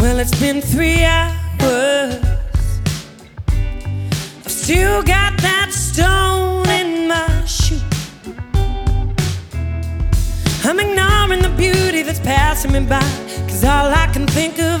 Well, it's been three hours. I've still got that stone in my shoe. I'm ignoring the beauty that's passing me by. Cause all I can think of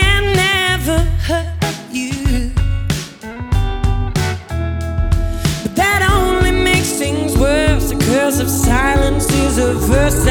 The first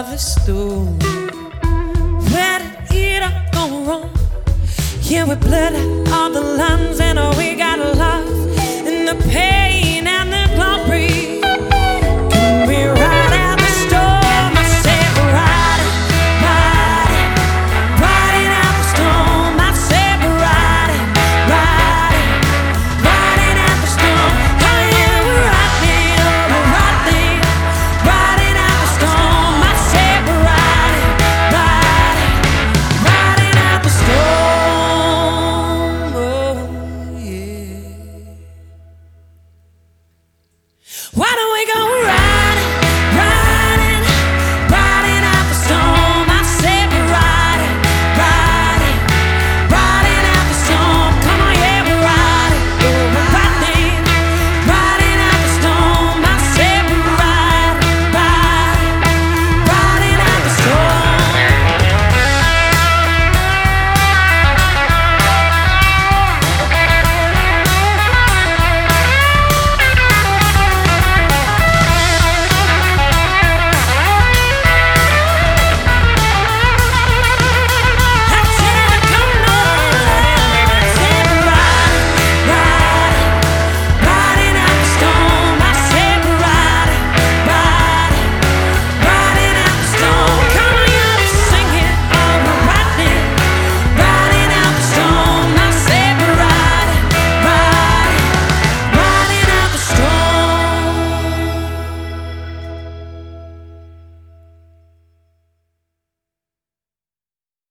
another stool. Where did it all go wrong? Yeah, we bled all the lines and all we got lost in the pain.